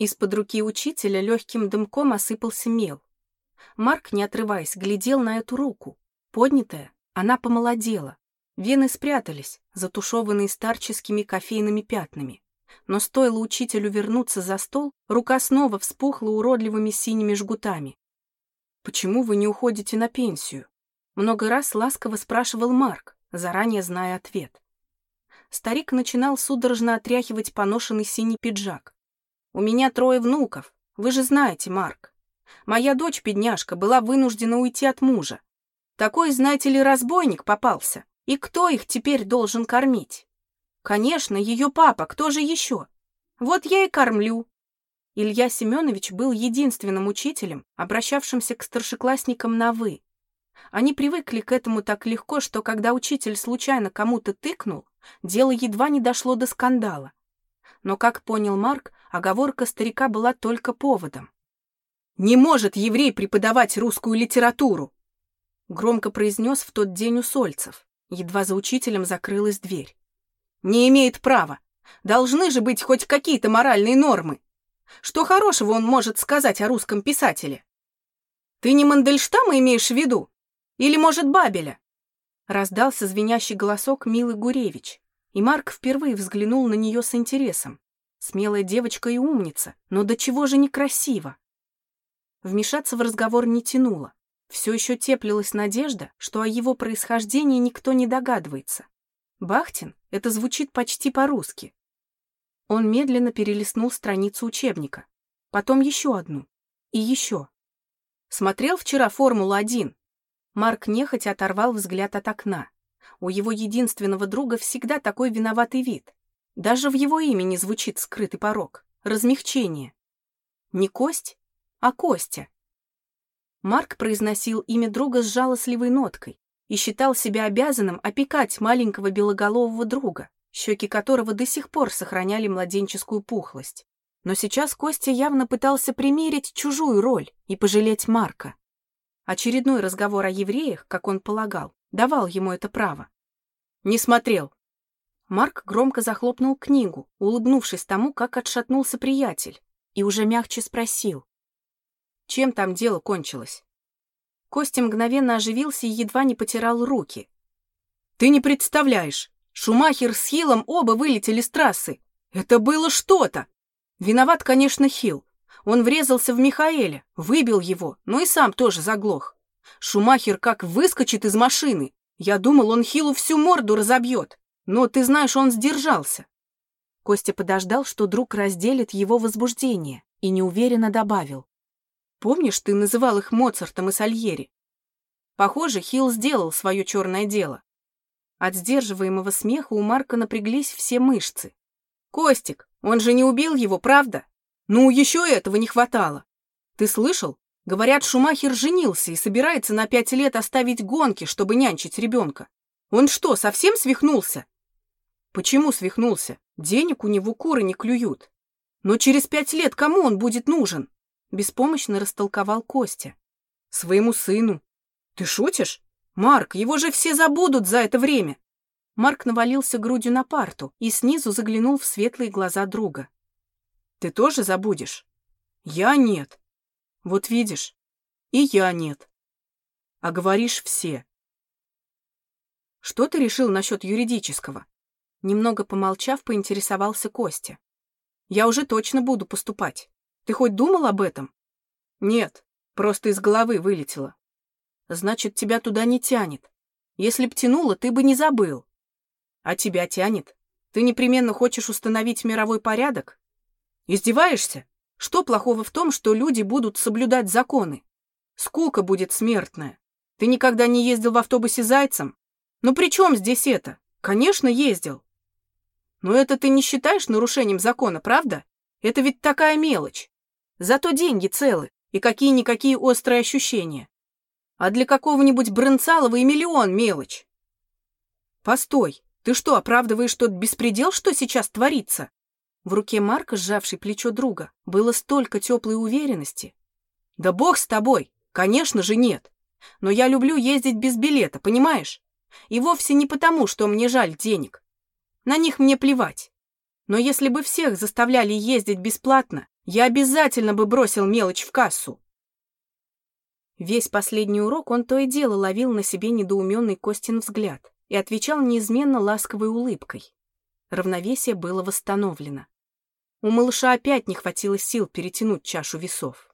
Из-под руки учителя легким дымком осыпался мел. Марк, не отрываясь, глядел на эту руку. Поднятая, она помолодела. Вены спрятались, затушеванные старческими кофейными пятнами. Но стоило учителю вернуться за стол, рука снова вспухла уродливыми синими жгутами. «Почему вы не уходите на пенсию?» Много раз ласково спрашивал Марк, заранее зная ответ. Старик начинал судорожно отряхивать поношенный синий пиджак. У меня трое внуков, вы же знаете, Марк. Моя дочь, бедняжка, была вынуждена уйти от мужа. Такой, знаете ли, разбойник попался. И кто их теперь должен кормить? Конечно, ее папа, кто же еще? Вот я и кормлю. Илья Семенович был единственным учителем, обращавшимся к старшеклассникам на «вы». Они привыкли к этому так легко, что когда учитель случайно кому-то тыкнул, дело едва не дошло до скандала. Но, как понял Марк, оговорка старика была только поводом. «Не может еврей преподавать русскую литературу!» Громко произнес в тот день у Сольцев. Едва за учителем закрылась дверь. «Не имеет права. Должны же быть хоть какие-то моральные нормы. Что хорошего он может сказать о русском писателе? Ты не Мандельштама имеешь в виду? Или, может, Бабеля?» Раздался звенящий голосок Милы Гуревич, и Марк впервые взглянул на нее с интересом. Смелая девочка и умница, но до чего же некрасиво. Вмешаться в разговор не тянуло. Все еще теплилась надежда, что о его происхождении никто не догадывается. Бахтин — это звучит почти по-русски. Он медленно перелистнул страницу учебника, потом еще одну и еще. Смотрел вчера «Формулу-1». Марк нехотя оторвал взгляд от окна. У его единственного друга всегда такой виноватый вид. Даже в его имени звучит скрытый порог. Размягчение. Не кость, а Костя. Марк произносил имя друга с жалостливой ноткой и считал себя обязанным опекать маленького белоголового друга, щеки которого до сих пор сохраняли младенческую пухлость. Но сейчас Костя явно пытался примерить чужую роль и пожалеть Марка. Очередной разговор о евреях, как он полагал, давал ему это право. «Не смотрел», Марк громко захлопнул книгу, улыбнувшись тому, как отшатнулся приятель, и уже мягче спросил. Чем там дело кончилось? Костя мгновенно оживился и едва не потирал руки. «Ты не представляешь! Шумахер с Хиллом оба вылетели с трассы! Это было что-то! Виноват, конечно, Хилл. Он врезался в Михаэля, выбил его, но и сам тоже заглох. Шумахер как выскочит из машины. Я думал, он Хилу всю морду разобьет. Но ты знаешь, он сдержался. Костя подождал, что друг разделит его возбуждение, и неуверенно добавил. Помнишь, ты называл их Моцартом и Сальери? Похоже, Хилл сделал свое черное дело. От сдерживаемого смеха у Марка напряглись все мышцы. «Костик, он же не убил его, правда? Ну, еще этого не хватало. Ты слышал? Говорят, Шумахер женился и собирается на пять лет оставить гонки, чтобы нянчить ребенка. Он что, совсем свихнулся? Почему свихнулся? Денег у него куры не клюют. Но через пять лет кому он будет нужен? Беспомощно растолковал Костя. Своему сыну. Ты шутишь? Марк, его же все забудут за это время. Марк навалился грудью на парту и снизу заглянул в светлые глаза друга. Ты тоже забудешь? Я нет. Вот видишь, и я нет. А говоришь все. Что ты решил насчет юридического? Немного помолчав, поинтересовался Костя. Я уже точно буду поступать. Ты хоть думал об этом? Нет, просто из головы вылетело. Значит, тебя туда не тянет. Если б тянуло, ты бы не забыл. А тебя тянет? Ты непременно хочешь установить мировой порядок? Издеваешься? Что плохого в том, что люди будут соблюдать законы? Скука будет смертная. Ты никогда не ездил в автобусе зайцем? Ну при чем здесь это? Конечно, ездил. Но это ты не считаешь нарушением закона, правда? Это ведь такая мелочь. Зато деньги целы и какие-никакие острые ощущения. А для какого-нибудь Брынцалова и миллион мелочь. Постой, ты что, оправдываешь тот беспредел, что сейчас творится? В руке Марка, сжавшей плечо друга, было столько теплой уверенности. Да бог с тобой, конечно же нет. Но я люблю ездить без билета, понимаешь? И вовсе не потому, что мне жаль денег. На них мне плевать. Но если бы всех заставляли ездить бесплатно, Я обязательно бы бросил мелочь в кассу. Весь последний урок он то и дело ловил на себе недоуменный Костин взгляд и отвечал неизменно ласковой улыбкой. Равновесие было восстановлено. У малыша опять не хватило сил перетянуть чашу весов.